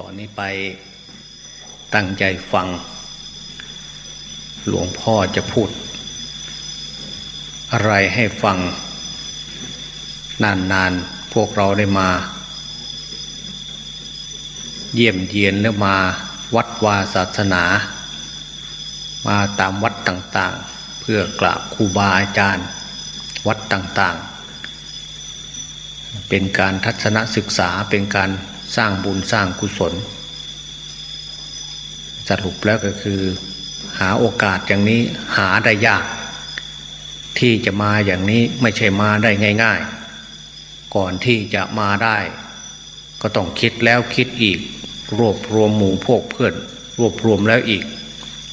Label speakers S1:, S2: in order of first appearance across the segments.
S1: ตอนนี้ไปตั้งใจฟัง หลวงพ่อจะพูด อะไรให้ฟัง นานๆ พวกเราได้มา เยี่ยมเยียนแล้วมาวัดวาศาสนา มาตามวัดต่างๆ เพื่อกราบครูบาอาจารย์ วัดต่างๆ เป็นการทัศนศึกษาเป็นการ สร้างบุญสร้างกุศลสรุปแล้วก็คือ หาโอกาสอย่างนี้หาได้ยาก ที่จะมาอย่างนี้ไม่ใช่มาได้ง่าย ๆ ก่อนที่จะมาได้ ก็ต้องคิดแล้วคิดอีก รวบรวมหมู่พวกเพื่อน รวบรวมแล้วอีก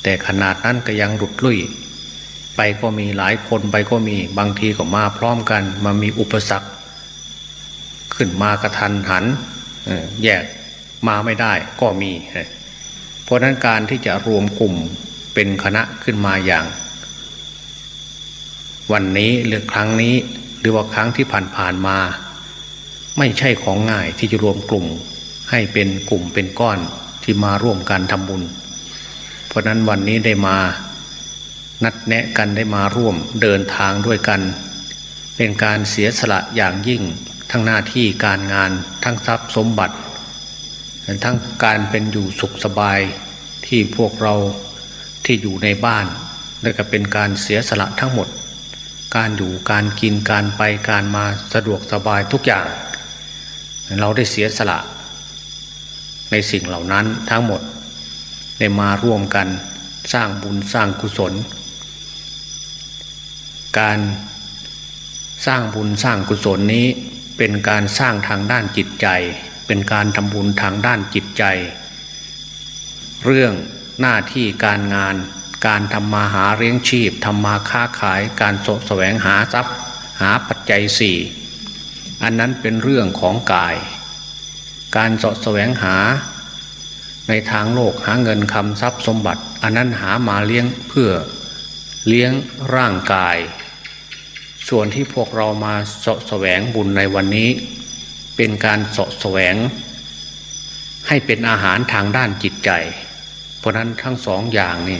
S1: แต่ขนาดนั้นก็ยังหลุดลุ่ยไปก็มีหลายคนไปก็มีบางทีก็มาพร้อมกันมามีอุปสรรค ขึ้นมากระทันหัน แยกมาไม่ได้ก็มี เพราะนั้นการที่จะรวมกลุ่มเป็นคณะขึ้นมาอย่าง วันนี้หรือครั้งนี้หรือว่าครั้งที่ผ่านๆมา ไม่ใช่ของง่ายที่จะรวมกลุ่มให้เป็นกลุ่มเป็นก้อนที่มาร่วมกันทำบุญ เพราะนั้นวันนี้ได้มานัดแนะกันได้มาร่วมเดินทางด้วยกัน เป็นการเสียสละอย่างยิ่ง ทั้งหน้าที่การงานทั้งทรัพย์สมบัติ ทั้งการเป็นอยู่สุขสบายที่พวกเราที่อยู่ในบ้านและก็เป็นการเสียสละทั้งหมด การอยู่การกินการไปการมาสะดวกสบายทุกอย่าง เราได้เสียสละในสิ่งเหล่านั้นทั้งหมดได้มาร่วมกันสร้างบุญสร้างกุศล การสร้างบุญสร้างกุศลนี้ เป็นการสร้างทางด้านจิตใจ เป็นการทำบุญทางด้านจิตใจ เรื่องหน้าที่การงานการทำมาหาเลี้ยงชีพทำมาค้าขายการสแสวงหาทรัพย์ หาปัจจัยสี่อันนั้นเป็นเรื่องของกาย การสแสวงหา ในทางโลกหาเงินคำทรัพย์สมบัติ อันนั้นหามาเลี้ยงเพื่อเลี้ยงร่างกาย ส่วนที่พวกเรามาสะแสวงบุญในวันนี้ เป็นการสะแสวง ให้เป็นอาหารทางด้านจิตใจ เพราะนั้นทั้งสองอย่างนี่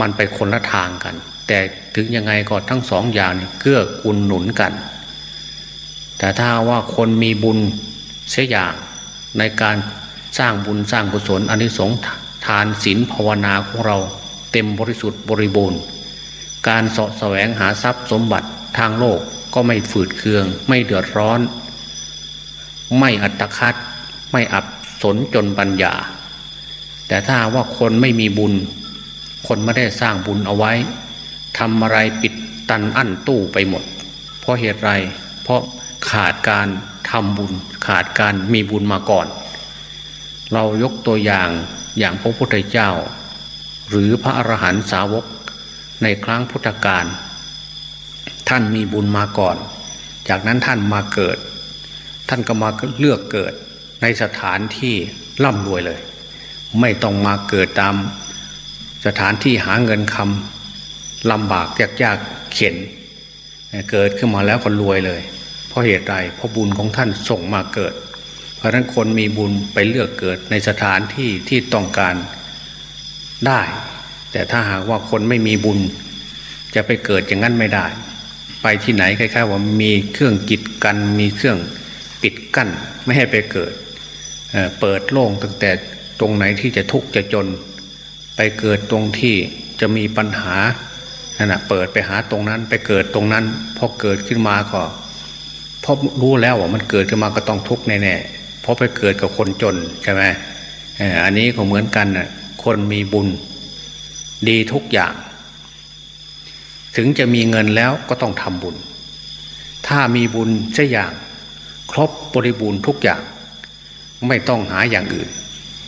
S1: มันไปคนละทางกัน แต่ถึงยังไงก็ทั้งสองอย่างนี่เกื้อกูลหนุนกัน แต่ถ้าว่าคนมีบุญเสียอย่างในการสร้างบุญสร้างกุศลอันนี้สงทานศีลภาวนาของเราเต็มบริสุทธิ์บริบูรณ์ การสะแสวงหาทรัพย์สมบัติทางโลกก็ไม่ฝืดเคือง ไม่เดือดร้อน ไม่อัตคัดไม่อับสนจนปัญญา แต่ถ้าว่าคนไม่มีบุญ คนไม่ได้สร้างบุญเอาไว้ทำอะไรปิดตันอั้นตู้ไปหมด เพราะเหตุไรเพราะขาดการทำบุญ ขาดการมีบุญมาก่อน เรายกตัวอย่างอย่างพระพุทธเจ้า หรือพระอรหันตสาวก ในครั้งพุทธกาลท่านมีบุญมาก่อน จากนั้นท่านมาเกิด ท่านก็มาเลือกเกิดในสถานที่ร่ำรวยเลย ไม่ต้องมาเกิดตามสถานที่หาเงินคำลำบากยากยากเข็น เกิดขึ้นมาแล้วก็รวยเลย เพราะเหตุใดเพราะบุญของท่านส่งมาเกิด เพราะนั้นคนมีบุญไปเลือกเกิดในสถานที่ที่ต้องการได้ แต่ถ้าหากว่าคนไม่มีบุญ จะไปเกิดอย่างนั้นไม่ได้ ไปที่ไหนคล้ายๆว่ามีเครื่องกิดกัน มีเครื่องปิดกั้นไม่ให้ไปเกิดเเปิดโล่งตั้งแต่ตรงไหนที่จะทุกข์จะจน ไปเกิดตรงที่จะมีปัญหานั่นแหะเปิดไปหาตรงนั้นไปเกิดตรงนั้นพอเกิดขึ้นมาก็พราะรู้แล้วว่ามันเกิดขึ้นมาก็ต้องทุกข์แน่ๆเพราะไปเกิดกับคนจนใช่ไหมอันนี้ก็เหมือนกันน่ะคนมีบุญ ดีทุกอย่าง ถึงจะมีเงินแล้วก็ต้องทำบุญ ถ้ามีบุญใช่อย่าง ครบบริบูรณ์ทุกอย่าง ไม่ต้องหาอย่างอื่น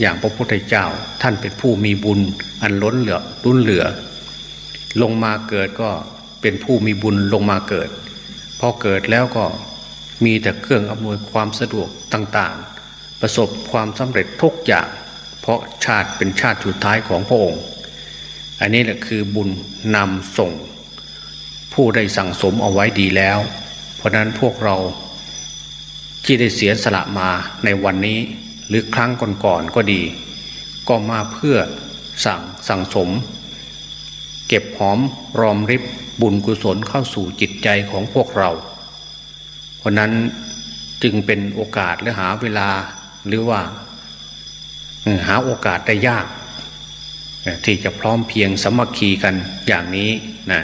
S1: อย่างพระพุทธเจ้าท่านเป็นผู้มีบุญอันล้นเหลือรุ่นเหลือ ลงมาเกิดก็เป็นผู้มีบุญลงมาเกิดพอเกิดแล้วก็มีแต่เครื่องอำนวยความสะดวกต่างๆ ประสบความสำเร็จทุกอย่าง เพราะชาติเป็นชาติสุดท้ายของพระองค์ อันนี้แหละคือบุญนำส่ง ผู้ได้สั่งสมเอาไว้ดีแล้ว เพราะนั้นพวกเราที่ได้เสียสละมาในวันนี้หรือครั้งก่อนๆก็ดี ก็มาเพื่อสั่งสั่งสม เก็บหอมรอมริบบุญกุศลเข้าสู่จิตใจของพวกเรา เพราะนั้นจึงเป็นโอกาสหรือหาเวลาหรือว่าหาโอกาสได้ยาก ที่จะพร้อมเพียงสมัคคีกันอย่างนี้นะ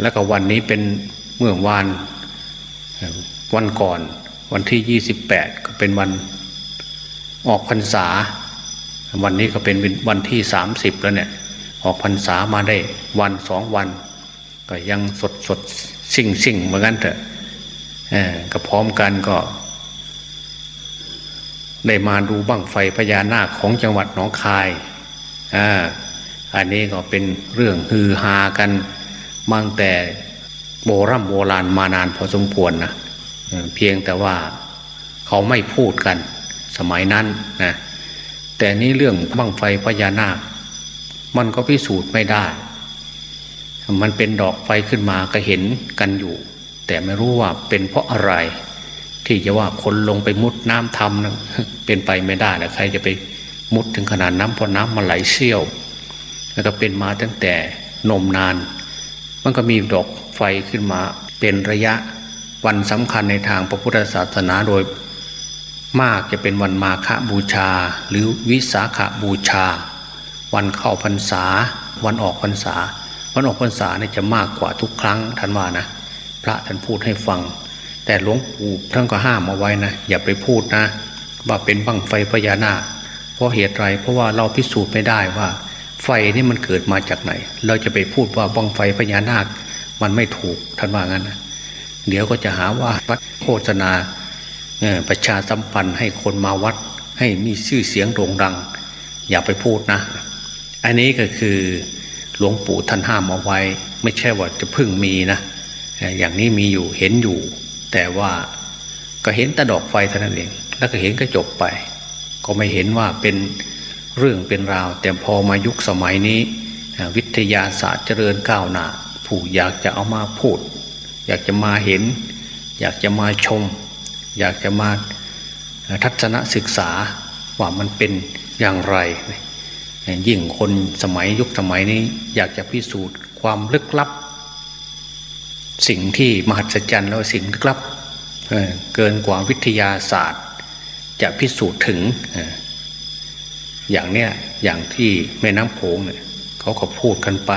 S1: แล้วก็วันนี้เป็นเมื่อวานวันก่อนวันที่ยี่สิบแปดก็เป็นวันออกพรรษา วันนี้ก็เป็นวันที่สามสิบแล้วเนี่ยออกพรรษามาได้วันสองวัน ก็ยังสดสดสิ่งสิ่งเหมือนกันเถอะก็พร้อมกันก็ ได้มาดูบั้งไฟพญานาคของจังหวัดหนองคาย อ่าอันนี้ก็เป็นเรื่องฮือฮากันมั่งแต่โบรโบราณมานานพอสมควรนะเพียงแต่ว่าเขาไม่พูดกันสมัยนั้นนะแต่นี้เรื่องบั้งไฟพญานาค มันก็พิสูจน์ไม่ได้ มันเป็นดอกไฟขึ้นมาก็เห็นกันอยู่ แต่ไม่รู้ว่าเป็นเพราะอะไร ที่จะว่าคนลงไปมุดน้ำทำนะเป็นไปไม่ได้แล้วใครจะไป มุดถึงขนาดน้ำพราะน้ำมันไหลเชี่ยว แล้วก็เป็นมาตั้งแต่นมนาน มันก็มีดอกไฟขึ้นมาเป็นระยะวันสำคัญในทางพระพุทธศาสนาโดย มากจะเป็นวันมาฆบูชา หรือวิสาขบูชา วันเข้าพรรษา วันออกพรรษา วันออกพรรษาเนี่ยจะมากกว่าทุกครั้งท่านว่านะ พระท่านพูดให้ฟัง แต่หลวงปู่ท่านก็ห้ามเอาไว้นะ อย่าไปพูดนะ ว่าเป็นบังไฟพญานาค เพราะเหตุไรเพราะว่าเราพิสูจน์ไม่ได้ว่า ไฟนี่มันเกิดมาจากไหน เราจะไปพูดว่าบังไฟพญานาค มันไม่ถูกท่านว่างั้นนะเดี๋ยวก็จะหาว่าวัดโฆษณาประชาสัมพันธ์ให้คนมาวัด ให้มีชื่อเสียงโด่งดัง อย่าไปพูดนะ อันนี้ก็คือหลวงปู่ท่านห้ามเอาไว้ ไม่ใช่ว่าจะพึ่งมีนะ อย่างนี้มีอยู่เห็นอยู่ แต่ว่าก็เห็นต่ดอกไฟเท่านั้นเอง แล้วก็เห็นก็จบไป ก็ไม่เห็นว่าเป็นเรื่องเป็นราว แต่พอมายุคสมัยนี้ วิทยาศาสตร์เจริญก้าวหน้าผู้อยากจะเอามาพูด อยากจะมาเห็น อยากจะมาชม อยากจะมาทัศนศึกษาว่ามันเป็นอย่างไร ยิ่งคนสมัยยุคสมัยนี้ อยากจะพิสูจน์ความลึกลับ สิ่งที่มหัศจรรย์แล้วสิ่งลึกลับเกินกว่าวิทยาศาสตร์ จะพิสูจน์ถึง อย่างเนี้ยอย่างที่แม่น้ำโขงเนี่ยเขาก็พูดกันไป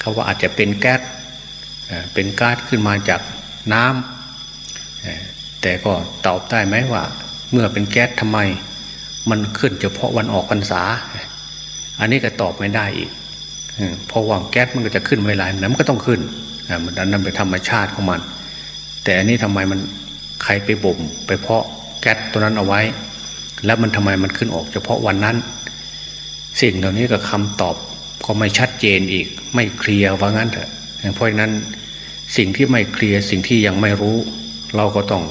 S1: เขาว่าอาจจะเป็นแก๊สเป็นก๊าซขึ้นมาจากน้ำแต่ก็ตอบได้ไหมว่า เมื่อเป็นแก๊สทำไม มันขึ้นเฉพาะวันออกพรรษา อันนี้ก็ตอบไม่ได้อีกเพราะว่าแก๊สมันก็จะขึ้นเวลานั้นมันก็ต้องขึ้นมันนั้นเป็นธรรมชาติของมัน แต่อันนี้ทำไมมันใครไปบ่มไปเพาะ แก๊สตัวนั้นเอาไว้ แล้วมันทำไมมันขึ้นออกเฉพาะวันนั้น สิ่งเหล่านี้ก็คำตอบก็ไม่ชัดเจนอีก ไม่เคลียร์ว่างั้นเถอะเพราะฉะนั้นสิ่งที่ไม่เคลียร์สิ่งที่ยังไม่รู้ เราก็ต้อง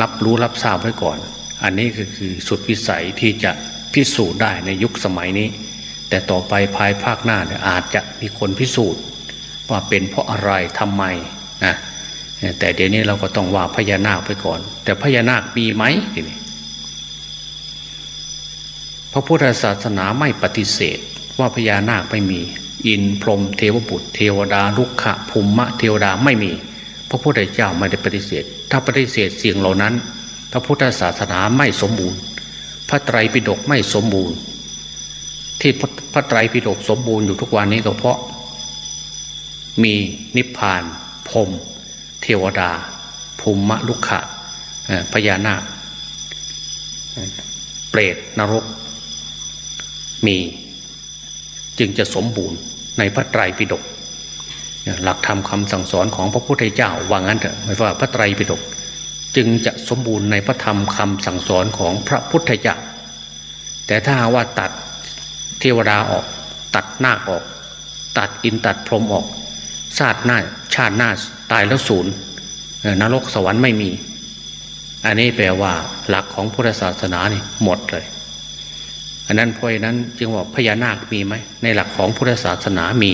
S1: รับรู้รับทราบไว้ก่อน อันนี้ก็คือสุดวิสัยที่จะพิสูจน์ได้ในยุคสมัยนี้ แต่ต่อไปภายภาคหน้าเนี่ยอาจจะมีคนพิสูจน์ ว่าเป็นเพราะอะไรทำไมนะ แต่เดี๋ยวนี้เราก็ต้องว่าพญานาคไปก่อน แต่พญานาคมีไหมทีนี้พระพุทธศาสนาไม่ปฏิเสธว่าพญานาคไม่มี อินพรมเทวบุตร เทวดาลุกขะภูมิมะเทวดาไม่มี พระพุทธเจ้าไม่ได้ปฏิเสธ ถ้าปฏิเสธเสิ่งเหล่านั้น พระพุทธศาสนาไม่สมบูรณ์ พระไตรปิฎกไม่สมบูรณ์ ที่พระไตรปิฎกสมบูรณ์อยู่ทุกวันนี้ก็เพราะ มีนิพพานพรม เทวดา ภูมิมะลุกขะพญานาคเปรตนรก มีจึงจะสมบูรณ์ในพระไตรปิฎกหลักธรรมคาสั่งสอนของพระพุทธเจ้าว่างั้นเถอะไม่ว่าพระไตรปิฎกจึงจะสมบูรณ์ในพระธรรมคำสั่งสอนของพระพุทธเจ้าแต่ถ้าว่าตัดเทวดาออก ตัดนาคออก ตัดอินตัดพรหมออกชาติหน้าชาติหน้า ตายแล้วศูนย์นรกสวรรค์ไม่มี อันนี้แปลว่า หลักของพุทธศาสนานี่หมดเลย อันนั้นเพราะนั้นจึงว่าพญานาคมีไหมในหลักของพุทธศาสนามี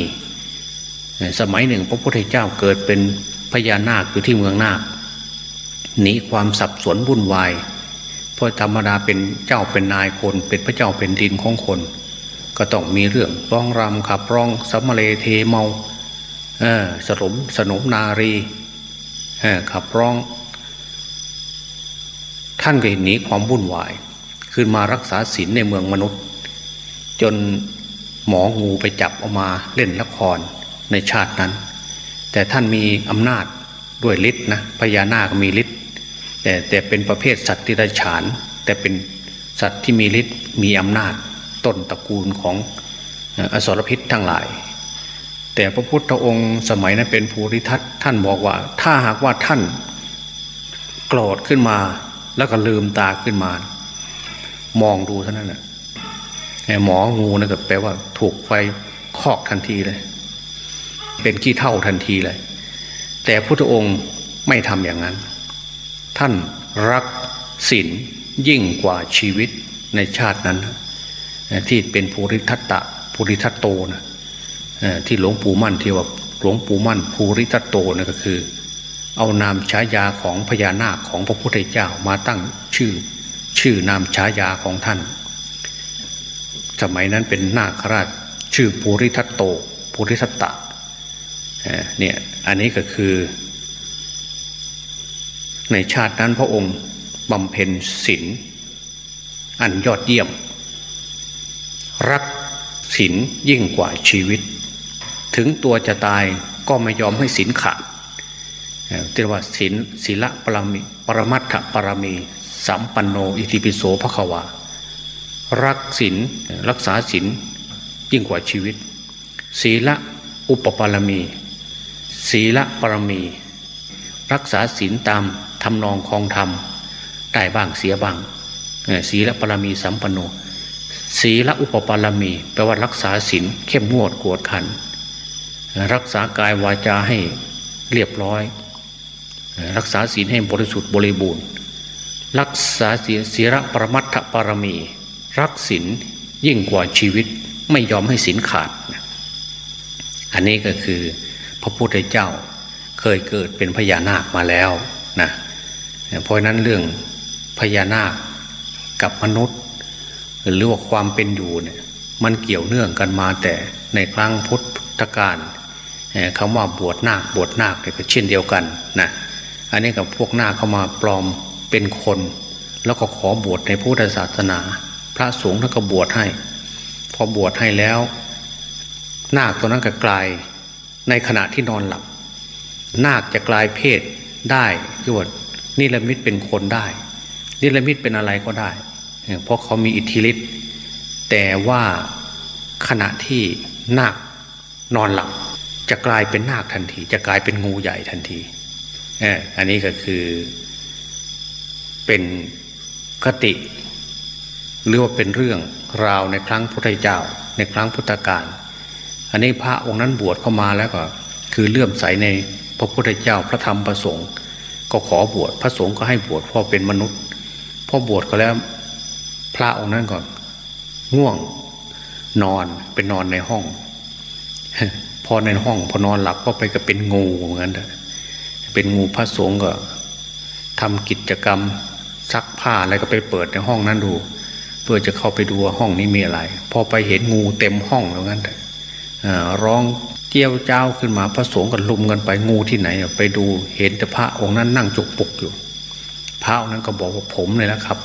S1: สมัยหนึ่ง พระพุทธเจ้าเกิดเป็นพญานาคอยู่ที่เมืองนาคหนีความสับสนวุ่นวายเพราะธรรมดาเป็นเจ้าเป็นนายคน เป็นพระเจ้าเป็นดินของคน ก็ต้องมีเรื่องร้องรำขับร้องสัมาเลเทเมา สนมสนมนารีเออขับร้อง ท่านก็เห็นหนีความวุ่นวายขึ้นมารักษาศีลในเมืองมนุษย์ จนหมองูไปจับออกมาเล่นละครในชาตินั้น แต่ท่านมีอำนาจด้วยฤทธิ์นะพญานาคมีฤทธิ์แต่แต่เป็นประเภทสัตว์ที่ไรฉาน แต่เป็นสัตว์ที่มีฤทธิ์มีอำนาจต้นตระกูลของอสรพิษทั้งหลาย แต่พระพุทธองค์สมัยนั้นเป็นภูริทัตท่านบอกว่า ถ้าหากว่าท่าน โกรธขึ้นมาแล้วก็ลืมตาขึ้นมา มองดูเท่านั้นแหละหมองูนะก็แปลว่า ถูกไฟคอกทันทีเลย เป็นขี้เท่าทันทีเลย แต่พุทธองค์ไม่ทำอย่างนั้น ท่านรักศีลยิ่งกว่าชีวิตในชาตินั้น ที่เป็นภูริทัตตะภูริทัตโตนะ ที่หลวงปู่มั่นที่ว่าหลวงปู่มั่นภูริทัตโตนะก็คือ เอานามฉายาของพญานาคของพระพุทธเจ้ามาตั้งชื่อชื่อนามฉายาของท่าน สมัยนั้นเป็นนาคราชชื่อภูริทัตโตภูริทัตตะเนี่ยอันนี้ก็คือ ในชาตินั้นพระองค์บำเพ็ญศีลอันยอดเยี่ยม รักศีลยิ่งกว่าชีวิต ถึงตัวจะตายก็ไม่ยอมให้ศีลขาดเรียกว่าศีลศีละปรมีปรมัตถปรมีสัมปันโนอิติปิโสภควารักศีลรักษาศีลยิ่งกว่าชีวิต ศีละอุปปารมี ศีละปรมี รักษาศีลตามทำนองคองธรรมได้บ้างเสียบ้างศีละปรมีสัมปันโนศีละอุปปารมี แปลว่ารักษาศีลเข้มงวดกวดขัน รักษากายวาจาให้เรียบร้อย รักษาศีลให้บริสุทธิ์บริบูรณ์ รักษาศีลศีระปรมัตถปรมี รักศีลยิ่งกว่าชีวิตไม่ยอมให้ศีลขาด อันนี้ก็คือพระพุทธเจ้าเคยเกิดเป็นพญานาคมาแล้วนะเพราะนั้นเรื่องพญานาคกับมนุษย์ หรือว่าความเป็นอยู่เนี่ยมันเกี่ยวเนื่องกันมาแต่ในครั้งพุทธกาล คำว่าบวชนาคบวชนาคก็เช่นเดียวกันนะอันนี้กับพวกนาคเข้ามาปลอมเป็นคน แล้วก็ขอบวชในพุทธศาสนา พระสงฆ์ท่านก็บวชให้ พอบวชให้แล้ว นาคตัวนั้นก็กลายในขณะที่นอนหลับ นาคจะกลายเพศได้คือว่านิรมิตเป็นคนได้ นิรมิตเป็นอะไรก็ได้ เพราะเขามีอิทธิฤทธิ์แต่ว่าขณะที่นาคนอนหลับ จะกลายเป็นนาคทันที จะกลายเป็นงูใหญ่ทันทีอันนี้ก็คือเป็นคติหรือว่าเป็นเรื่องราวในครั้งพุทธเจ้า ในครั้งพุทธกาลอันนี้พระองค์นั้นบวชเข้ามาแล้วก็ คือเลื่อมใสในพระพุทธเจ้าพระธรรมพระสงฆ์ก็ขอบวชพระสงฆ์ก็ให้บวชเพราะเป็นมนุษย์พอบวชก็แล้วพระองค์นั้นก่อนง่วงนอนเป็นนอนในห้อง พอในห้องพอนอนหลับก็ไปก็เป็นงูเหมือนกันเป็นงูพระสงฆ์ก็ทำกิจกรรมซักผ้าอะไรก็ไปเปิดในห้องนั้นดู เพื่อจะเข้าไปดูว่าห้องนี้มีอะไร พอไปเห็นงูเต็มห้องแล้วงั้นร้องเกี้ยวเจ้าขึ้นมาพระสงฆ์กันลุมกันไปงูที่ไหน ไปดูเห็นแต่พระองค์นั้นนั่งจุกปุกอยู่ พระองค์นั้นก็บอกว่าผมเลยนะครับ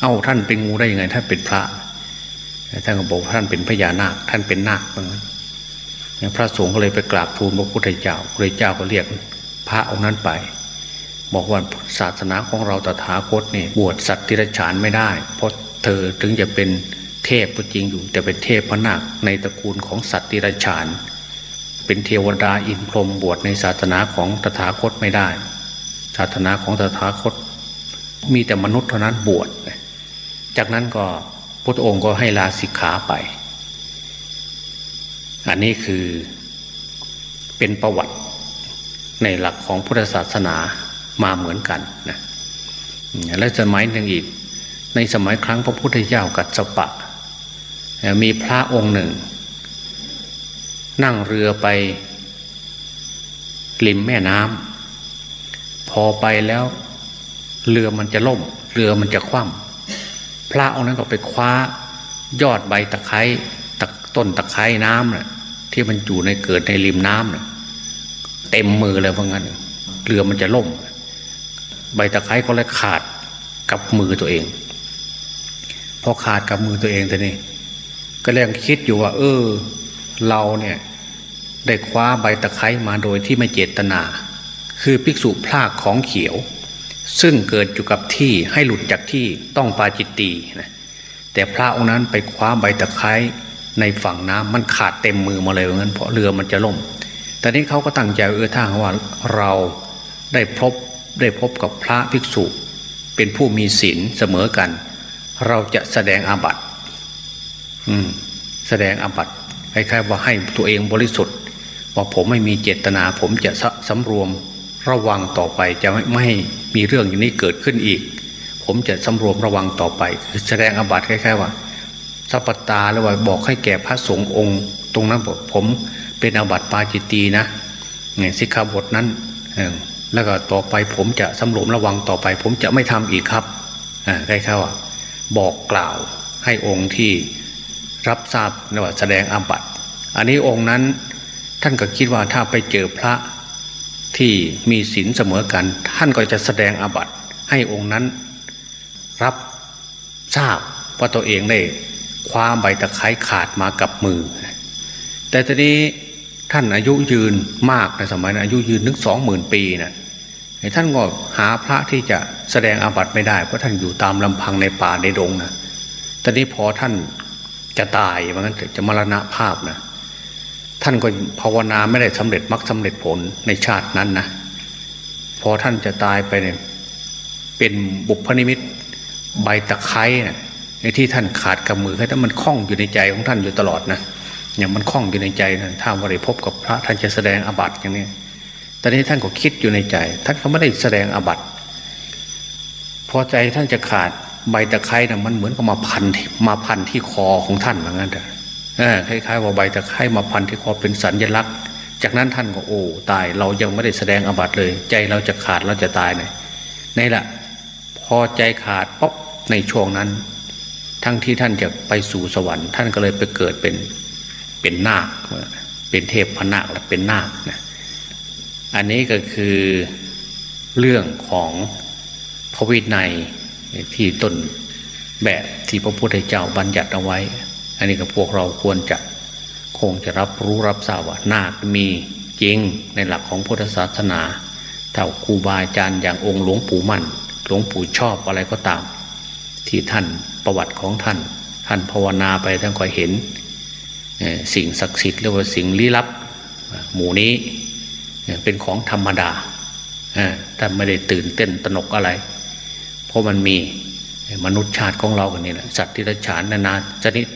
S1: เอ้าท่านเป็นงูได้ยังไงท่านเป็นพระท่านก็บอกท่านเป็นพญานาคท่านเป็นนาคเหมือนกัน พระสงฆ์ก็เลยไปกราบทูลพระพุทธเจ้าพระเจ้าก็เรียกพระองค์นั้นไป บอกว่าศาสนาของเราตถาคตเนี่ยบวชสัตว์ที่รฉานไม่ได้ เพราะเธอถึงจะเป็นเทพก็จริงอยู่ แต่เป็นเทพพระนาคในตระกูลของสัตว์ติรชาน เป็นเทวดาอินพรหมบวชในศาสนาของตถาคตไม่ได้ ศาสนาของตถาคต มีแต่มนุษย์เท่านั้นบวชจากนั้นก็พระองค์ก็ให้ลาสิกขาไป อันนี้คือเป็นประวัติในหลักของพุทธศาสนามาเหมือนกันนะและสมัยหนึ่งอีก ในสมัยครั้งพระพุทธเจ้ากัสปะ มีพระองค์หนึ่ง นั่งเรือไปริมแม่น้ำพอไปแล้ว เรือมันจะล่ม เรือมันจะคว่ำพระองค์นั้นก็ไปคว้ายอดใบตะไคร้ต้นตะไคร้น้ำน่ะ ที่มันอยู่ในเกิดในริมน้ำน่ะเต็มมือเลยเพราะงั้นเรือมันจะล่ม ใบตะไคร้ก็เลยขาดกับมือตัวเองพอขาดกับมือตัวเองแต่นี่ก็เรงคิดอยู่ว่า เออ เราเนี่ยได้คว้าใบตะไคร้มาโดยที่ไม่เจตนา คือภิกษุพลากของเขียว ซึ่งเกิดอยู่กับที่ให้หลุดจากที่ต้องปาจิตตีนะแต่พระองค์นั้นไปคว้าใบตะไคร้ ในฝั่งน้ำมันขาดเต็มมือมาเลยงั้นเพราะเรือมันจะล่ม แต่นี้เขาก็ตั้งใจเออถ้าว่าเราได้พบได้พบกับพระภิกษุ เป็นผู้มีศีลเสมอกัน เราจะแสดงอาบัติอืมแสดงอาบัติคล้ายๆว่าให้ตัวเองบริสุทธิ์ ว่าผมไม่มีเจตนา ผมจะสำรวมระวังต่อไปจะไม่ไม่มีเรื่องอย่างนี้เกิดขึ้นอีก ผมจะสำรวมระวังต่อไปคือแสดงอาบัติคล้ายๆว่า สัพตาหรือว่าบอกให้แก่พระสงฆ์องค์ ตรงนั้นผมเป็นอาบัติปาจิตีนะเนี่ยสิกขาบทนั้นแล้วก็ต่อไปผมจะสำรวมระวังต่อไป ผมจะไม่ทำอีกครับใกล้ๆว่าบอกกล่าวให้องค์ที่รับทราบว่าแสดงอาบัติอันนี้องค์นั้นท่านก็คิดว่าถ้าไปเจอพระที่มีศีลเสมอกัน ท่านก็จะแสดงอาบัติให้องค์นั้นรับทราบว่าตัวเองได้ คว้าใบตะไคร้ขาดมากับมือ แต่ตอนนี้ท่านอายุยืนมากในสมัยนั้นอายุยืนถึงสองหมื่นปีนะท่านก็หาพระที่จะแสดงอาบัติไม่ได้เพราะท่านอยู่ตามลำพังในป่าในดงนะตอนนี้พอท่านจะตายว่างั้นจะมรณะภาพนะท่านก็ภาวนาไม่ได้สำเร็จมรรคสาเร็จผลในชาตินั้นนะพอท่านจะตายไปเนี่ยเป็นบุพนิมิตใบตะไคร้นะ ที่ท่านขาดกับมือแค่ถ้ามันคล้องอยู่ในใจของท่านอยู่ตลอดนะอย่างมันคล้องอยู่ในใจนะถ้าวันได้พบกับพระท่านจะแสดงอาบัติอย่างนี้ตอนนี้ท่านก็คิดอยู่ในใจ ท่านก็ไม่ได้แสดงอาบัติพอใจท่านจะขาดใบตะไคร้นะมันเหมือนกับมาพันมาพันที่คอของท่านเหมือนกันเถอะคล้ายๆว่าใบตะไคร้มาพันที่คอเป็นสัญญลักษณ์ จากนั้นท่านก็โอ้ตายเรายังไม่ได้แสดงอาบัติเลย ใจเราจะขาดเราจะตายเนี่ยนี่แหละพอใจขาดป๊อในช่วงนั้น ทั้งที่ท่านจะไปสู่สวรรค์ ท่านก็เลยไปเกิดเป็นเป็นนาค เป็นเทพพนาคและเป็นนาคนะอันนี้ก็คือเรื่องของพระวินัยที่ต้นแบบที่พระพุทธเจ้าบัญญัติเอาไว้ อันนี้ก็พวกเราควรจะคงจะรับรู้รับทราบว่านาคมีจริงในหลักของพุทธศาสนาถ้าครูบาอาจารย์อย่างองค์หลวงปู่มั่น หลวงปู่ชอบอะไรก็ตาม ที่ท่านประวัติของท่าน ท่านภาวนาไปท่านก็เห็นสิ่งศักดิ์สิทธิ์หรือว่าสิ่งลี้ลับ หมู่นี้เป็นของธรรมดาท่านไม่ได้ตื่นเต้นตนกอะไร เพราะมันมีมนุษย์ชาติของเรากันนี่แหละสัตว์ที่ระฉานนานาชนิด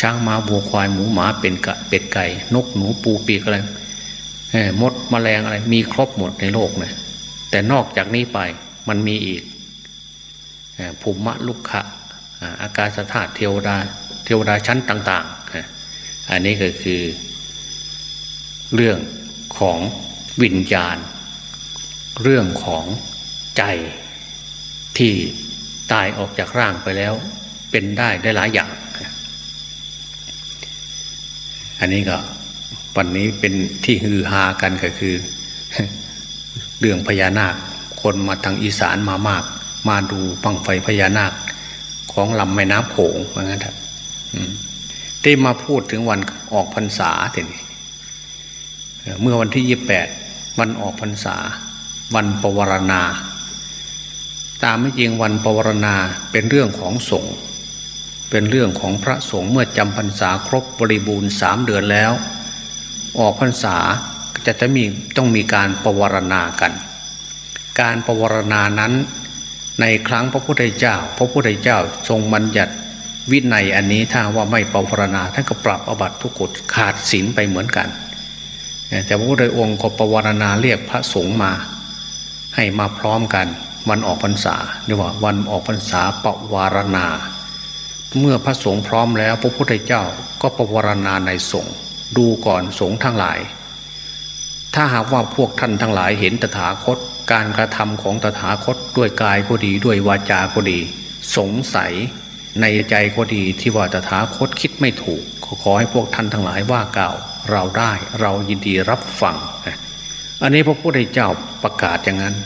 S1: ช้างม้าวัวควายหมูหมาเป็นกะเป็ดไก่ นกหนูปูปีกอะไรมดมแมลงอะไร มีครบหมดในโลกนะแต่นอกจากนี้ไปมันมีอีก ภูมิมะลุกขะอากาศธาตุเทวดาเทวดาชั้นต่างๆ อันนี้ก็คือ เรื่องของวิญญาณ เรื่องของใจที่ตายออกจากร่างไปแล้ว เป็นได้ได้หลายอย่าง อันนี้ก็วันนี้เป็นที่ฮือฮากันก็คือ เรื่องพญานาคคนมาทางอีสานมามาก มาดูบังไฟพญานาค ของลำแม่น้ำโขงเหมือนกันครับที่มาพูดถึงวันออกพรรษาทีนี้เมื่อวันที่ยี่แปดวันออกพรรษา วันปวารณา ตามไม่จริงวันปวารณาเป็นเรื่องของสงฆ์เป็นเรื่องของพระสงฆ์เมื่อจำพรรษาครบบริบูรณ์สามเดือนแล้ว ออกพรรษาจะจะมีต้องมีการปวารณากัน การปวารณานั้น ในครั้งพระพุทธเจ้า พระพุทธเจ้าทรงบัญญัติวินัยอันนี้ถ้าว่าไม่ปวารณาท่านก็ปรับอบัตทุกกฎขาดศีลไปเหมือนกัน แต่พระพุทธองค์ก็ปวารณาเรียกพระสงฆ์มา ให้มาพร้อมกันวันออกพรรษาเรียกว่าวันออกพรรษาปวารณา เมื่อพระสงฆ์พร้อมแล้วพระพุทธเจ้าก็ปวารณาในสงฆ์ดูก่อนสงฆ์ทั้งหลาย ถ้าหากว่าพวกท่านทั้งหลายเห็นตถาคต การกระทำของตถาคตด้วยกายก็ดีด้วยวาจาก็ดี สงสัยในใจก็ดีที่ว่าตถาคตคิดไม่ถูกขอขอให้พวกท่านทั้งหลายว่ากล่าว เราได้เรายินดีรับฟัง อันนี้พระพุทธเจ้าประกาศอย่างนั้น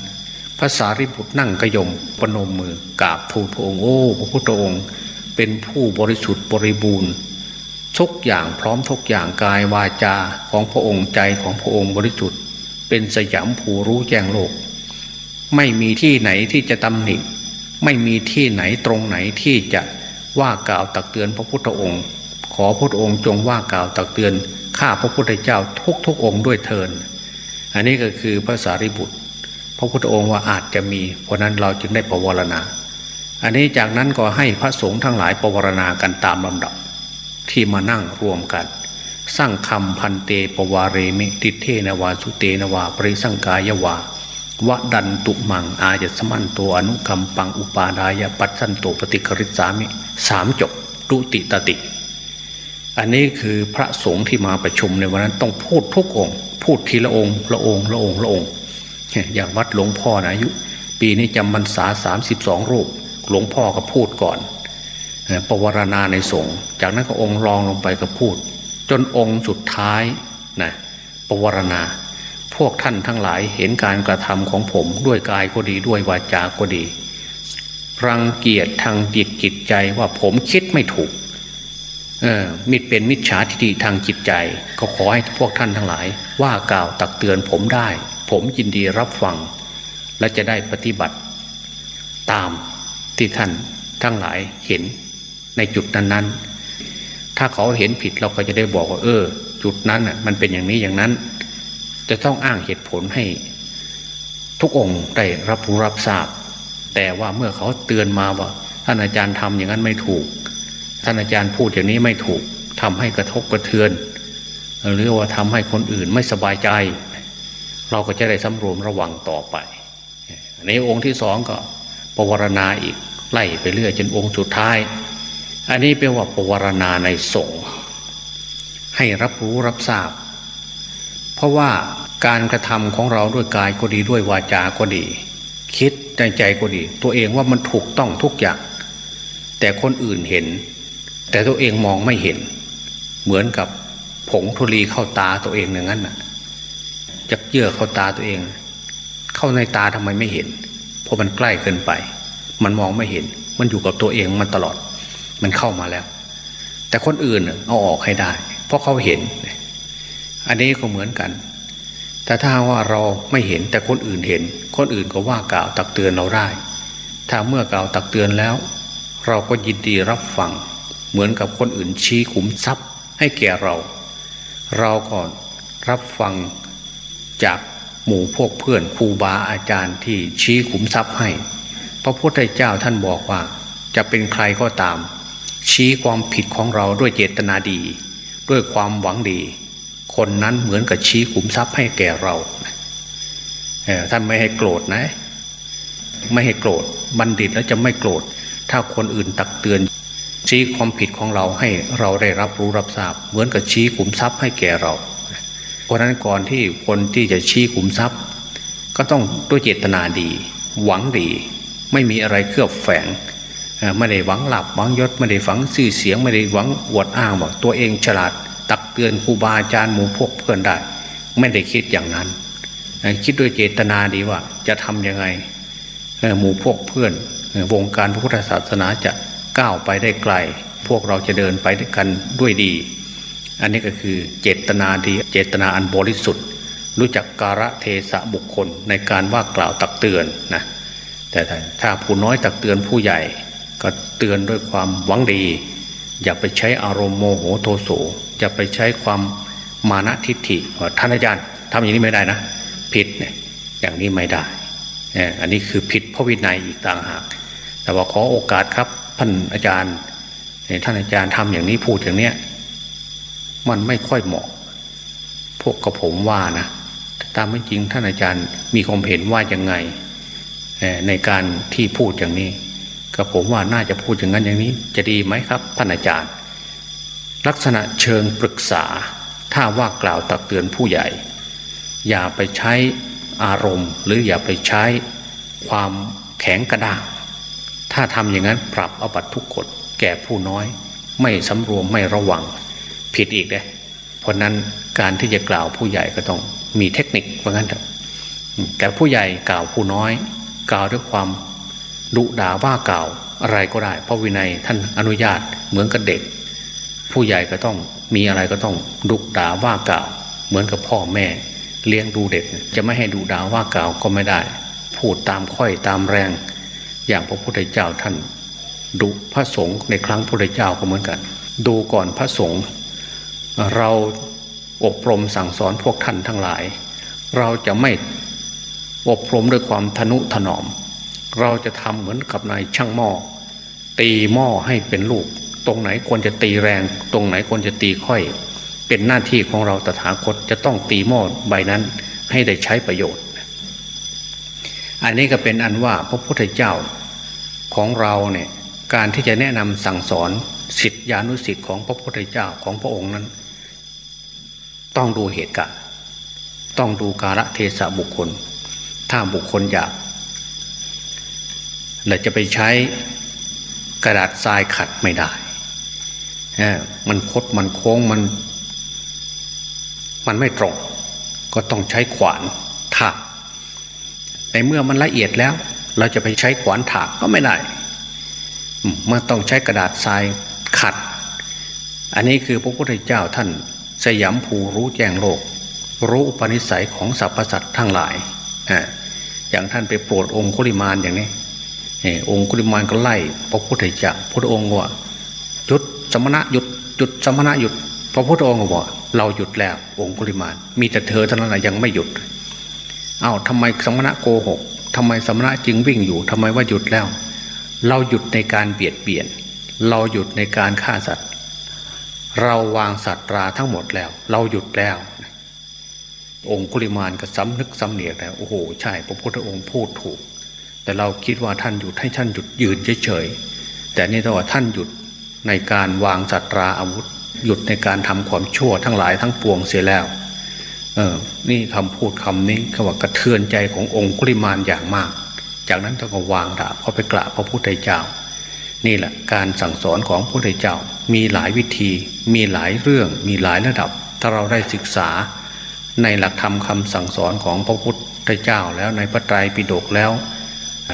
S1: ภาษาริบุตรนั่งกระยมปนมมือกราบทูลพระองค์โอ้พระพุทธองค์ เป็นผู้บริสุทธิ์บริบูรณ์ทุกอย่างพร้อมทุกอย่างกายวาจาของพระองค์ใจของพระองค์บริสุทธิ์ เป็นสยามผู้รู้แจ้งโลก ไม่มีที่ไหนที่จะตำหนิ ไม่มีที่ไหนตรงไหนที่จะว่ากล่าวตักเตือนพระพุทธองค์ ขอพระองค์จงว่ากล่าวตักเตือนข้าพระพุทธเจ้าทุกทุกองค์ด้วยเทินอันนี้ก็คือพระสารีบุตร พระพุทธองค์ว่าอาจจะมี เพราะนั้นเราจึงได้ประวรณา อันนี้จากนั้นก็ให้พระสงฆ์ทั้งหลายประวรณากันตามลำดับ ที่มานั่งรวมกัน สร้างคำพันเตปวาเรมิติเทนวาสุเตนวาปริสังกายวา วะดันตุมังอาจสมันตัวอนุกรรมปังอุปาดายปัจสันโตปฏิกริสามิสามจบตุติตติ อันนี้คือพระสงฆ์ที่มาประชุมในวันนั้นต้องพูดทุกองค์ พูดทีละองค์ละองค์ละองค์ละองค์อย่างวัดหลวงพ่อนะอายุ ปีนี้จำพรรษาสามสิบสองรูป หลวงพ่อก็พูดก่อนประวรณาในสงฆ์จากนั้นก็องค์รองลงไปก็พูด จนองค์สุดท้ายนะประวรณา พวกท่านทั้งหลายเห็นการกระทำของผมด้วยกายก็ดีด้วยวาจาก็ดี รังเกียจทางจิตจิตใจว่าผมคิดไม่ถูกเออมิดเป็นมิจฉาทิฏฐิทางจิตใจ ก็ขอให้พวกท่านทั้งหลาย ว่ากล่าวตักเตือนผมได้ ผมยินดีรับฟัง และจะได้ปฏิบัติ ตามที่ท่านทั้งหลายเห็นในจุดนั้นๆ ถ้าเขาเห็นผิดเราก็จะได้บอกว่า เออ จุดนั้นอะมันเป็นอย่างนี้อย่างนั้น จะต้องอ้างเหตุผลให้ทุกองค์ได้รับรู้รับทราบ แต่ว่าเมื่อเขาเตือนมาว่าท่านอาจารย์ทำอย่างนั้นไม่ถูก ท่านอาจารย์พูดอย่างนี้ไม่ถูกทำให้กระทบกระเทือน หรือว่าทำให้คนอื่นไม่สบายใจ เราก็จะได้สำรวมระวังต่อไปในองค์ที่สองก็ปวารณาอีกไล่ไปเรื่อยจนองค์สุดท้าย อันนี้เป็นว่าปวารณาในสงฆ์ให้รับรู้รับทราบ เพราะว่าการกระทำของเราด้วยกายก็ดีด้วยวาจาก็ดี คิดในใจก็ดี ตัวเองว่ามันถูกต้องทุกอย่าง แต่คนอื่นเห็น แต่ตัวเองมองไม่เห็น เหมือนกับผงทุลีเข้าตาตัวเองอย่างนั้นน่ะจะเยื่อเข้าตาตัวเอง เข้าในตาทำไมไม่เห็น เพราะมันใกล้เกินไป มันมองไม่เห็น มันอยู่กับตัวเองมันตลอด มันเข้ามาแล้ว แต่คนอื่นเอาออกให้ได้ เพราะเขาเห็น อันนี้ก็เหมือนกัน แต่ถ้าว่าเราไม่เห็นแต่คนอื่นเห็น คนอื่นก็ว่ากล่าวตักเตือนเราได้ ถ้าเมื่อกล่าวตักเตือนแล้ว เราก็ยินดีรับฟัง เหมือนกับคนอื่นชี้ขุมทรัพย์ให้แก่เรา เราก็รับฟังจากหมู่พวกเพื่อนครูบาอาจารย์ที่ชี้ขุมทรัพย์ให้ พระพุทธเจ้าท่านบอกว่า จะเป็นใครก็ตาม ชี้ความผิดของเราด้วยเจตนาดี ด้วยความหวังดี คนนั้นเหมือนกับชี้ขุมทรัพย์ให้แก่เราท่านไม่ให้โกรธนะ ไม่ให้โกรธบัณฑิตแล้วจะไม่โกรธ ถ้าคนอื่นตักเตือน ชี้ความผิดของเราให้เราได้รับรู้รับทราบ เหมือนกับชี้ขุมทรัพย์ให้แก่เรา เพราะนั้นก่อนที่คนที่จะชี้ขุมทรัพย์ ก็ต้องด้วยเจตนาดี หวังดี ไม่มีอะไรเครือบแฝงไม่ได้หวังหลับหวังยศไม่ได้ฝังซื่อเสียง ไม่ได้หวังอวดอ้างบอกตัวเองฉลาด ตักเตือนครูบาอาจารย์หมู่พวกเพื่อนได้ ไม่ได้คิดอย่างนั้น คิดด้วยเจตนาดีว่าจะทำยังไงหมู่พวกเพื่อนวงการพระพุทธศาสนาจะก้าวไปได้ไกล พวกเราจะเดินไปด้วยกันด้วยดี อันนี้ก็คือเจตนาดีเจตนาอันบริสุทธิ์ รู้จักการะเทศะบุคคลในการว่ากล่าวตักเตือนนะแต่ถ้าผู้น้อยตักเตือนผู้ใหญ่ ก็เตือนด้วยความหวังดี อย่าไปใช้อารมณ์โมโหโทโสจะไปใช้ความมานะทิฏฐิว่าท่านอาจารย์ทำอย่างนี้ไม่ได้นะผิดเนี่ยอย่างนี้ไม่ได้อันนี้คือผิดพระวินัยอีกต่างหาก แต่ว่าขอโอกาสครับท่านอาจารย์ท่านอาจารย์ทำอย่างนี้พูดอย่างเนี้ยมันไม่ค่อยเหมาะ พวกกระผมว่านะตามไม่จริงท่านอาจารย์มีความเห็นว่ายังไงในการที่พูดอย่างนี้ กระผมว่าน่าจะพูดอย่างนั้นอย่างนี้ จะดีไหมครับท่านอาจารย์ ลักษณะเชิงปรึกษา ถ้าว่ากล่าวตักเตือนผู้ใหญ่ อย่าไปใช้อารมณ์ หรืออย่าไปใช้ความแข็งกระด้างถถ้าทำอย่างนั้นปรับอบัตทุกกฎแก่ผู้น้อย ไม่สำรวมไม่ระวัง ผิดอีกเลยเพราะนั้นการที่จะกล่าวผู้ใหญ่ก็ต้องมีเทคนิคว่างั้นเถอะแต่ผู้ใหญ่กล่าวผู้น้อย กล่าวด้วยความ ดุด่าว่ากล่าวอะไรก็ได้ เพราะวินัยท่านอนุญาตเหมือนกับเด็ก ผู้ใหญ่ก็ต้องมีอะไรก็ต้องดุด่าว่ากล่าว เหมือนกับพ่อแม่ เลี้ยงดูเด็ก จะไม่ให้ดุด่าว่ากล่าวก็ไม่ได้ พูดตามค่อยตามแรง อย่างพระพุทธเจ้าท่าน ดุพระสงฆ์ในครั้งพระพุทธเจ้าก็เหมือนกัน ดูก่อนพระสงฆ์เราอบรมสั่งสอนพวกท่านทั้งหลาย เราจะไม่อบรมด้วยความทนุถนอม เราจะทำเหมือนกับนายช่างหม้อตีหม้อให้เป็นลูก ตรงไหนควรจะตีแรง ตรงไหนควรจะตีค่อย เป็นหน้าที่ของเราตถาคตจะต้องตีหม้อใบนั้นให้ได้ใช้ประโยชน์ อันนี้ก็เป็นอันว่าพระพุทธเจ้าของเราเนี่ยการที่จะแนะนำสั่งสอนสิทธิานุสิทธิ์ของพระพุทธเจ้าของพระองค์นั้น ต้องดูเหตุการณ์ต้องดูกาลเทศะบุคคล ถ้าบุคคลอยาก เราจะไปใช้กระดาษทรายขัดไม่ได้ มันคดมันโค้งมัน มันไม่ตรง ก็ต้องใช้ขวานถากในเมื่อมันละเอียดแล้ว เราจะไปใช้ขวานถากก็ไม่ได้เมื่อต้องใช้กระดาษทรายขัด อันนี้คือพระพุทธเจ้าท่านสยามภูรู้แจ้งโลก รู้อุปนิสัยของสรรพสัตว์ทั้งหลาย อย่างท่านไปโปรดองคุลิมานอย่างนี้ องคุลิมานก็ไล่พระพุทธเจ้าพระองค์ว่าหยุดสมณะหยุดหยุดสมณะหยุด พระพุทธองค์ก็บอกเราหยุดแล้ว องคุลิมาน มีแต่เธอเท่านั้นยังไม่หยุด เอา้าทำไมสมณะโกหกทำไมสมณะจึงวิ่งอยู่ทำไมว่าหยุดแล้ว เราหยุดในการเบียดเบียน เราหยุดในการฆ่าสัตว์ เราวางสัตว์ราทั้งหมดแล้ว เราหยุดแล้ว องคุลิมานก็สำนึกสำเนียกแล้วโอ้โหใช่ พระพุทธองค์พูดถูก แต่เราคิดว่าท่านหยุดให้ท่านหยุดยืนเฉยๆแต่นี่ถ้าว่าท่านหยุดในการวางสัตราอาวุธ หยุดในการทำความชั่วทั้งหลายทั้งปวงเสียแล้วเออนี่คำพูดคำนี้คำว่ากระเทือนใจขององคุลิมานอย่างมาก จากนั้นต้องวางดาบเขาไปกราบพระพุทธเจ้า นี่แหละการสั่งสอนของพระพุทธเจ้ามีหลายวิธี มีหลายเรื่อง มีหลายระดับ ถ้าเราได้ศึกษา ในหลักธรรมคาสั่งสอนของพระพุทธเจ้าแล้วในพระไตรปิฎกแล้ว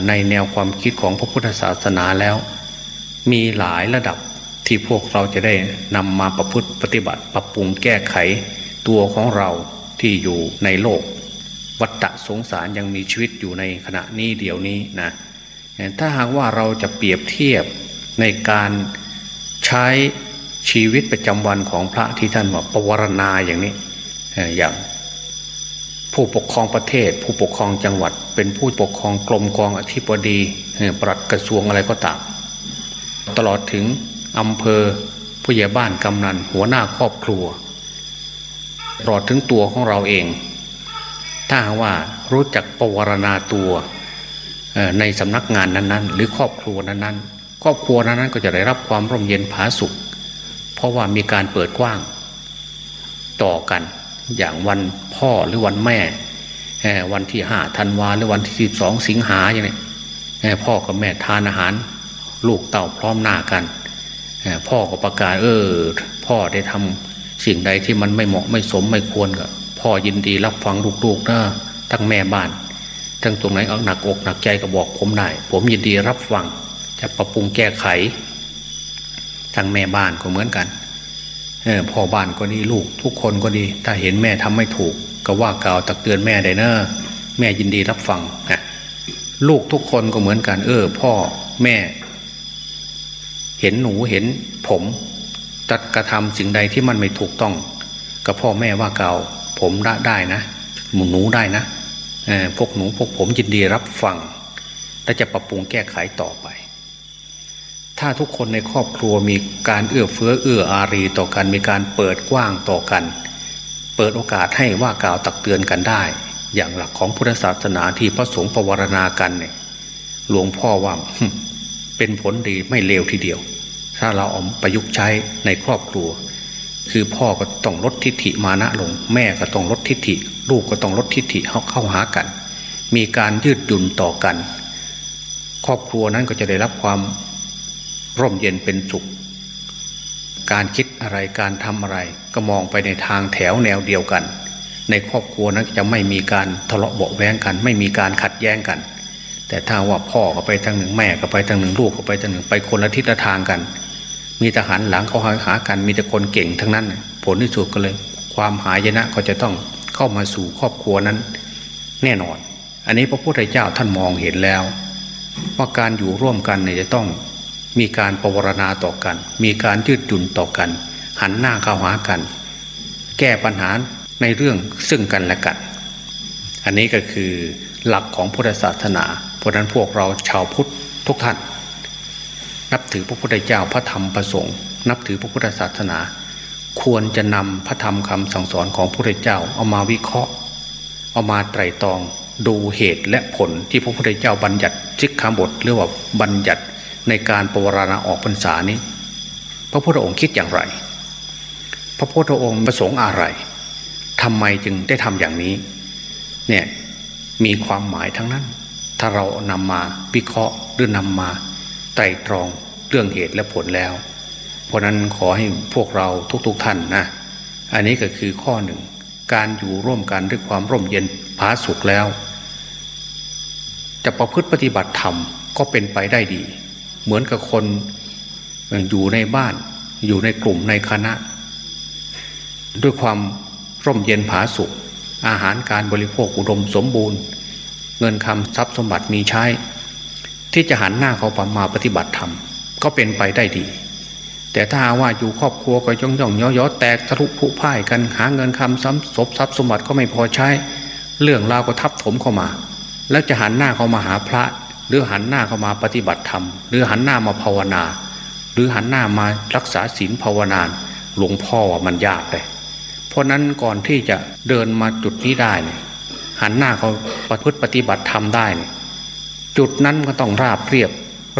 S1: ในแนวความคิดของพระพุทธศาสนาแล้ว มีหลายระดับที่พวกเราจะได้นำมาประพฤติปฏิบัติปรับปรุงแก้ไขตัวของเราที่อยู่ในโลก วัฏฏะสงสารยังมีชีวิตอยู่ในขณะนี้เดี๋ยวนี้นะถ้าหากว่าเราจะเปรียบเทียบในการใช้ชีวิตประจำวันของพระที่ท่านว่าปวารณาอย่างนี้อย่าง ผู้ปกครองประเทศ ผู้ปกครองจังหวัด เป็นผู้ปกครองกรมกองอธิบดีปลัดกระทรวงอะไรก็ตามตลอดถึงอำเภอผู้ใหญ่บ้านกำนันหัวหน้าครอบครัวตลอดถึงตัวของเราเอง ถ้าว่ารู้จักปวารณาตัวในสำนักงานนั้นๆ หรือครอบครัวนั้นๆ ครอบครัวนั้นๆก็จะได้รับความร่มเย็นผาสุข เพราะว่ามีการเปิดกว้าง ต่อกัน อย่างวันพ่อหรือวันแม่วันที่ห้าธันวาหรือวันที่สิบสองสิงหาอย่างนี้พ่อกับแม่ทานอาหาร ลูกเต่าพร้อมหน้ากันพ่อก็ประกาศเออ พ่อได้ทำสิ่งใดที่มันไม่เหมาะไม่สมไม่ควรก็พ่อยินดีรับฟังลูกๆนะทั้งแม่บ้าน ทั้งตรงไหนเอาหนักอกหนักใจก็บอกผมได้ผมยินดีรับฟัง จะปรับปรุงแก้ไขทั้งแม่บ้านก็เหมือนกัน พ่อบ้านก็ดีลูกทุกคนก็ดี ถ้าเห็นแม่ทำไม่ถูก ก็ว่ากล่าวตักเตือนแม่ได้เนอะแม่ยินดีรับฟังนะลูกทุกคนก็เหมือนกัน เออ พ่อแม่ เห็นหนูเห็นผมจัดกระทำสิ่งใดที่มันไม่ถูกต้องกับพ่อแม่ว่ากล่าว ผมได้นะหมูหนูได้นะพวกหนูพวกผมยินดีรับฟังและจะปรับปรุงแก้ไขต่อไป ถ้าทุกคนในครอบครัวมีการเอื้อเฟื้อเอื้ออารีต่อกันมีการเปิดกว้างต่อกัน เปิดโอกาสให้ว่ากล่าวตักเตือนกันได้ อย่างหลักของพุทธศาสนาที่พระสงฆ์ประวรณากันเนี่ยหลวงพ่อว่าเป็นผลดีไม่เลวทีเดียว ถ้าเราเอาประยุกต์ใช้ในครอบครัว คือพ่อก็ต้องลดทิฏฐิมานะลง แม่ก็ต้องลดทิฏฐิ ลูกก็ต้องลดทิฏฐิเข้าเข้าหากัน มีการยืดหยุ่นต่อกัน ครอบครัวนั้นก็จะได้รับความ ร่มเย็นเป็นสุข การคิดอะไรการทำอะไร ก็มองไปในทางแถวแนวเดียวกัน ในครอบครัวนั้นจะไม่มีการทะเลาะเบาแวงกัน ไม่มีการขัดแย้งกัน แต่ถ้าว่าพ่อก็ไปทางหนึ่งแม่ก็ไปทางหนึ่งลูกก็ไปทางหนึ่งไปคนละทิศละทางกัน มีทหารหลังเขาหากันมีแต่คนเก่งทั้งนั้น ผลที่สุดก็เลย ความหายนะก็จะต้องเข้ามาสู่ครอบครัวนั้น แน่นอน อันนี้พระพุทธเจ้าท่านมองเห็นแล้ว ว่าการอยู่ร่วมกันเนี่ยจะต้อง มีการปวารณาต่อกัน มีการยืดหยุ่นต่อกัน หันหน้าเข้าหากัน แก้ปัญหาในเรื่องซึ่งกันและกัน อันนี้ก็คือหลักของพุทธศาสนา เพราะนั้นพวกเราชาวพุทธทุกท่าน นับถือพระพุทธเจ้าพระธรรมประสงค์ นับถือพระพุทธศาสนา ควรจะนำพระธรรมคำสั่งสอนของพระพุทธเจ้าเอามาวิเคราะห์ เอามาไตรตรองดูเหตุและผลที่พระพุทธเจ้าบัญญัติจิกขาบทหรือว่าบัญญัติ ในการปวารณาออกพรรษานี้ พระพุทธองค์คิดอย่างไร พระพุทธองค์ประสงค์อะไรทำไมจึงได้ทำอย่างนี้เนี่ยมีความหมายทั้งนั้น ถ้าเรานำมาวิเคราะห์หรือนำมาไตรตรองเรื่องเหตุและผลแล้ว เพราะนั้นขอให้พวกเราทุก ๆทท่านนะอันนี้ก็คือข้อหนึ่ง การอยู่ร่วมกันด้วยความร่มเย็นผาสุขแล้ว จะประพฤติปฏิบัติธรรมก็เป็นไปได้ดี เหมือนกับคนอยู่ในบ้าน อยู่ในกลุ่มในคณะ ด้วยความร่มเย็นผาสุข อาหารการบริโภคอุดมสมบูรณ์ เงินคำทรัพย์สมบัติมีใช้ ที่จะหันหน้าเขาปมาปฏิบัติธรรม ก็เป็นไปได้ดี แต่ถ้าว่าอยู่ครอบครัวก็ย่องย่องย่อยแตกทะลุผุพ่ายกันหาเงินคำซ้ำศพทรัพย์สมบัติก็ไม่พอใช้ เรื่องราวก็ทับถมเข้ามา แล้วจะหันหน้าเขามาหาพระ รือหันหน้าเข้ามาปฏิบัติธรรม หรือหันหน้ามาภาวนา หรือหันหน้ามารักษาศีลภาวนาหลวงพ่อว่ามันยากเลยเพราะนั้นก่อนที่จะเดินมาจุดนี้ได้เนี่ยหันหน้าเขาประพฤติปฏิบัติธรรมได้เนี่ยจุดนั้นก็ต้องราบเรียบ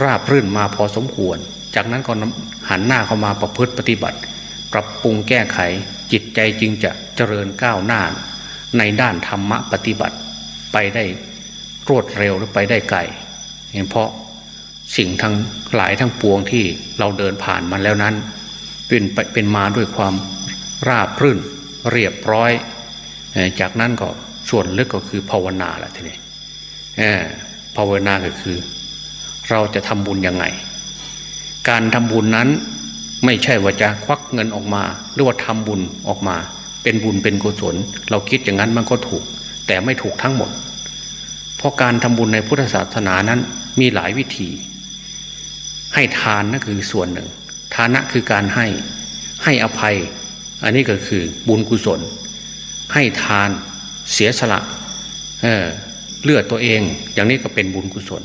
S1: ราบรื่นมาพอสมควร จากนั้นก็หันหน้าเข้ามาประพฤติปฏิบัติ ปรับปรุงแก้ไขจิตใจจึงจะเจริญก้าวหน้า ในด้านธรรมะปฏิบัติ ไปได้รวดเร็วหรือไปได้ไกล เพราะสิ่งทั้งหลายทั้งปวงที่เราเดินผ่านมาแล้วนั้น เป็นเป็นมาด้วยความราบรื่นเรียบร้อย จากนั้นก็ส่วนลึกก็คือภาวนาแหละทีนี้ภาวนาก็คือ เราจะทำบุญยังไง การทำบุญนั้นไม่ใช่ว่าจะควักเงินออกมา หรือว่าทำบุญออกมา เป็นบุญเป็นกุศล เราคิดอย่างนั้นมันก็ถูก แต่ไม่ถูกทั้งหมด เพราะการทำบุญในพุทธศาสนานั้น มีหลายวิธี ให้ทานนั่นคือส่วนหนึ่ง ทานะคือการให้ให้อภัย อันนี้ก็คือบุญกุศล ให้ทานเสียสละเเลือดตัวเอง อย่างนี้ก็เป็นบุญกุศล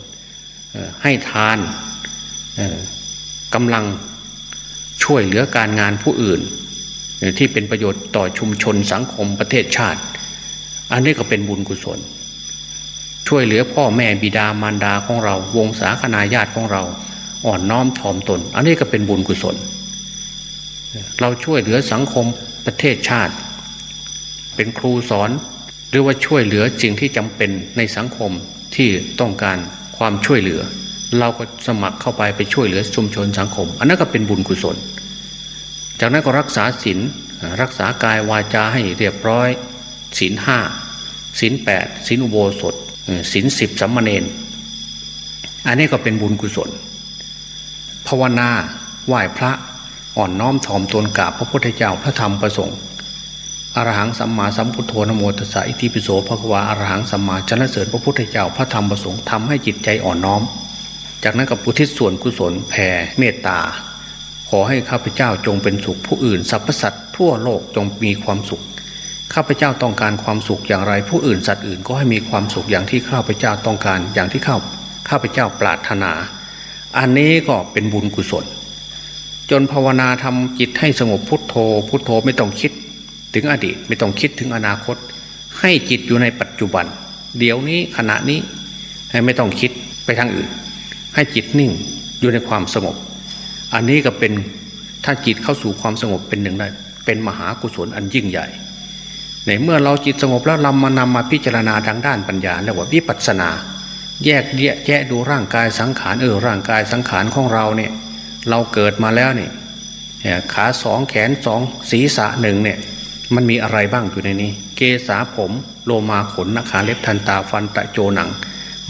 S1: ให้ทานกำลังช่วยเหลือการงานผู้อื่น ที่เป็นประโยชน์ต่อชุมชนสังคมประเทศชาติ อันนี้ก็เป็นบุญกุศล ช่วยเหลือพ่อแม่บิดามารดาของเรา วงศาคณาญาติของเรา อ่อนน้อมถ่อมตน อันนี้ก็เป็นบุญกุศล เราช่วยเหลือสังคมประเทศชาติ เป็นครูสอน หรือว่าช่วยเหลือสิ่งที่จำเป็นในสังคมที่ต้องการความช่วยเหลือ เราก็สมัครเข้าไปไปช่วยเหลือชุมชนสังคม อันนั้นก็เป็นบุญกุศล จากนั้นก็รักษาศีลรักษากายวาจาให้เรียบร้อยศีลห้าศีลแปดศีลอุโบสถ ศีลสิบสัมมาเนนอันนี้ก็เป็นบุญกุศล ภาวนาไหว้พระอ่อนน้อมถ่อมตนกราบพระพุทธเจ้าพระธรรมประสงค์อรหังสัมมาสัมพุทโธนโมตสสะอิติปิโสภควาอรหังสัมมาจนะเสริญพระพุทธเจ้าพระธรรมประสงค์ทำให้จิตใจอ่อนน้อม จากนั้นกับปุทิศส่วนกุศลแผ่เมตตา ขอให้ข้าพเจ้าจงเป็นสุขผู้อื่นสรรพสัตว์ทั่วโลกจงมีความสุข ข้าพเจ้าต้องการความสุขอย่างไร ผู้อื่นสัตว์อื่นก็ให้มีความสุขอย่างที่ข้าพเจ้าต้องการ อย่างที่ข้าข้าพเจ้าปรารถนา อันนี้ก็เป็นบุญกุศล จนภาวนาทำจิตให้สงบพุทโธ พุทโธไม่ต้องคิด ถึงอดีตไม่ต้องคิดถึงอนาคต ให้จิตอยู่ในปัจจุบัน เดี๋ยวนี้ขณะนี้ให้ไม่ต้องคิดไปทางอื่น ให้จิตนิ่งอยู่ในความสงบ อันนี้ก็เป็นถ้าจิตเข้าสู่ความสงบเป็นหนึ่งได้ เป็นมหากุศลอันยิ่งใหญ่ ในเมื่อเราจิตสงบแล้วเรามานำมาพิจารณาทางด้านปัญญาเรียกว่าวิปัสสนา แยกแยะแยะดูร่างกายสังขารเออร่างกายสังขารของเราเนี่ยเราเกิดมาแล้วเนี่ยขาสองแขนสองศีรษะหนึ่งเนี่ยมันมีอะไรบ้างอยู่ในนี้ เกษาผม โลมาขนนาขาเล็บทันตาฟันตะโจหนัง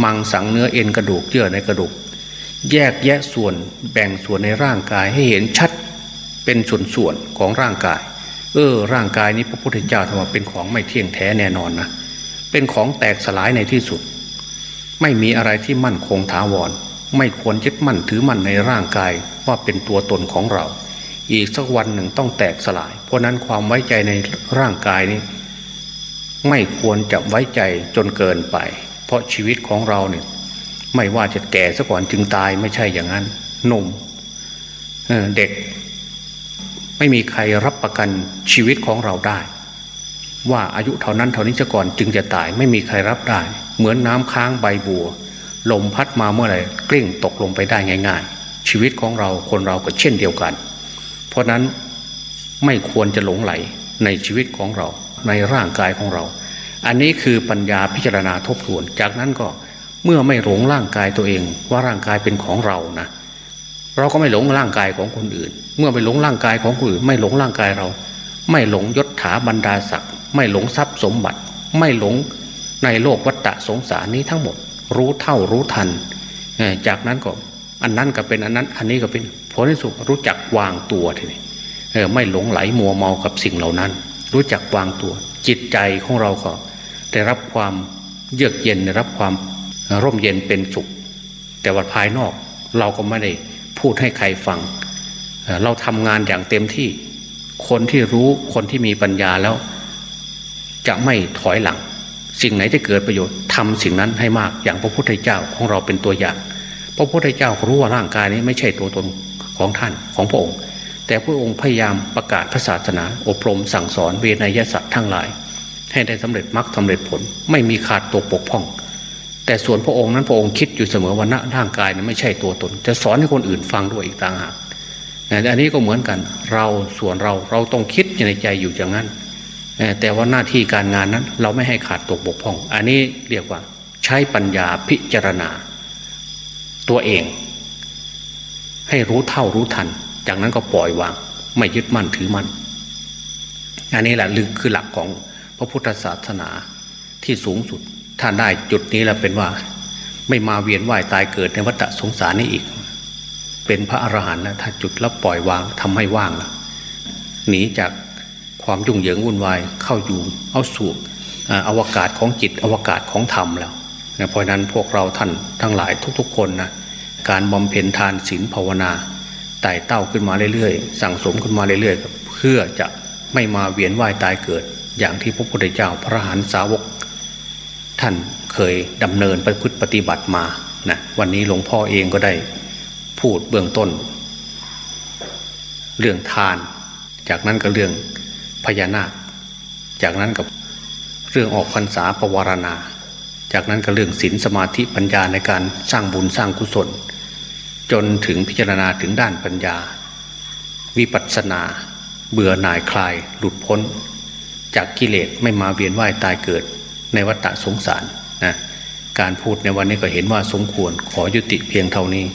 S1: มังสังเนื้อเอ็นกระดูกเยื่อในกระดูก แยกแยะส่วนแบ่งส่วนในร่างกายให้เห็นชัดเป็นส่วนๆของร่างกาย เออ ร่างกายนี้พระพุทธเจ้าทว่าเป็นของไม่เที่ยงแท้แน่นอนนะเป็นของแตกสลายในที่สุด ไม่มีอะไรที่มั่นคงถาวร ไม่ควรยึดมั่นถือมั่นในร่างกายว่าเป็นตัวตนของเรา อีกสักวันหนึ่งต้องแตกสลาย เพราะนั้นความไว้ใจในร่างกายนี้ ไม่ควรจะไว้ใจจนเกินไป เพราะชีวิตของเราเนี่ยไม่ว่าจะแก่ซะก่อนจึงตายไม่ใช่อย่างนั้นหนุ่มเด็ก ไม่มีใครรับประกันชีวิตของเราได้ ว่าอายุเท่านั้นเท่านี้ซะก่อนจึงจะตายไม่มีใครรับได้ เหมือนน้ำค้างใบบัว ลมพัดมาเมื่อไหร่กลิ้งตกลงไปได้ง่าย ๆ ชีวิตของเราคนเราก็เช่นเดียวกัน เพราะนั้นไม่ควรจะหลงไหลในชีวิตของเราในร่างกายของเรา อันนี้คือปัญญาพิจารณาทบทวน จากนั้นก็เมื่อไม่หลงร่างกายตัวเองว่าร่างกายเป็นของเรานะ เราก็ไม่หลงร่างกายของคนอื่น เมื่อไม่หลงร่างกายของคนอื่น ไม่หลงร่างกายเรา ไม่หลงยศถาบรรดาศักดิ์ไม่หลงทรัพย์สมบัติ ไม่หลงในโลกวัฏฏะสงสารนี้ทั้งหมด รู้เท่ารู้ทัน จากนั้นก็อันนั้นก็เป็นอันนั้น อันนี้ก็เป็นผลที่สุดรู้จักวางตัวทีนี้ไม่หลงไหลมัวเมากับสิ่งเหล่านั้น รู้จักวางตัว จิตใจของเราก็ได้รับความเยือกเย็นได้รับความร่มเย็นเป็นสุข แต่ว่าภายนอกเราก็ไม่ได้ พูดให้ใครฟัง เราทำงานอย่างเต็มที่ คนที่รู้คนที่มีปัญญาแล้ว จะไม่ถอยหลัง สิ่งไหนที่เกิดประโยชน์ทำสิ่งนั้นให้มากอย่างพระพุทธเจ้าของเราเป็นตัวอย่าง พระพุทธเจ้ารู้ว่าร่างกายนี้ไม่ใช่ตัวตนของท่านของพระองค์ แต่พระองค์พยายามประกาศพระศาสนา อบรมสั่งสอนเวนยสัตว์ทั้งหลาย ให้ได้สำเร็จมรรคสาเร็จผลไม่มีขาดตัวปกพ่อง แต่ส่วนพระองค์นั้นพระองค์คิดอยู่เสมอว่าร่างกายนั้นไม่ใช่ตัวตน จะสอนให้คนอื่นฟังด้วยอีกต่างหากอันนี้ก็เหมือนกัน เราส่วนเราเราต้องคิดในใจอยู่อย่างนั้น แต่ว่าหน้าที่การงานนั้น เราไม่ให้ขาดตกบกพร่อง อันนี้เรียกว่า ใช้ปัญญาพิจารณา ตัวเอง ให้รู้เท่ารู้ทัน จากนั้นก็ปล่อยวาง ไม่ยึดมั่นถือมั่นอันนี้แหละลึกคือหลักของพระพุทธศาสนาที่สูงสุด ถ้าได้จุดนี้แล้วเป็นว่า ไม่มาเวียนว่ายตายเกิดในวัฏสงสารนี้อีก เป็นพระอรหันต์แล้วถ้าจุดแล้วปล่อยวางทำให้ว่างแล้วหนีจากความยุ่งเหยิงวุ่นวายเข้าอยู่เอาสู่อวกาศของจิตอวกาศของธรรมแล้วเพราะนั้นพวกเราท่านทั้งหลายทุก ๆ คนนะการบำเพ็ญทานศีลภาวนาไต่เต้าขึ้นมาเรื่อยๆ สั่งสมขึ้นมาเรื่อยๆ เพื่อจะไม่มาเวียนว่ายตายเกิด อย่างที่พระพุทธเจ้าพระหันสาวก ท่านเคยดำเนินไปพุทธปฏิบัติมานะวันนี้หลวงพ่อเองก็ได้พูดเบื้องต้น เรื่องทาน จากนั้นก็เรื่องพญานาค จากนั้นกับเรื่องออกพรรษาปวารณา จากนั้นก็เรื่องศีลสมาธิปัญญาในการสร้างบุญสร้างกุศล จนถึงพิจารณาถึงด้านปัญญา วิปัสสนา เบื่อหน่ายคลายหลุดพ้น จากกิเลสไม่มาเวียนว่ายตายเกิด ในวัฏฏะสงสารนะการพูดในวันนี้ก็เห็นว่าสมควรขอยุติเพียงเท่านี้